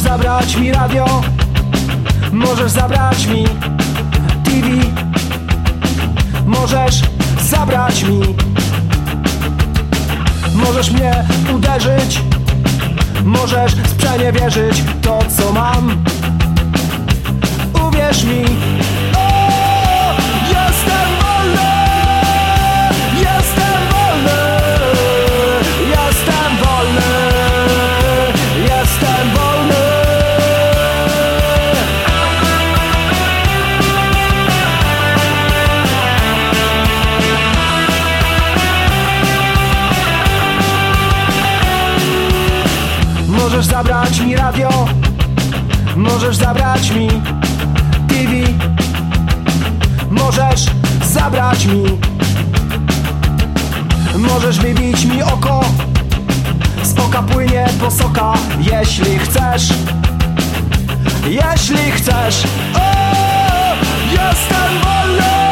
zabrać mi radio. Możesz zabrać mi TV Możesz zabrać mi. Możesz mnie uderzyć. Możesz sprzeniewierzyć to co mam Możesz zabrać mi radio. Możesz zabrać mi TV Możesz zabrać mi. Możesz wybić mi oko. Z oka płynie posoka Jeśli chcesz. Jeśli chcesz. O, Jestem wolny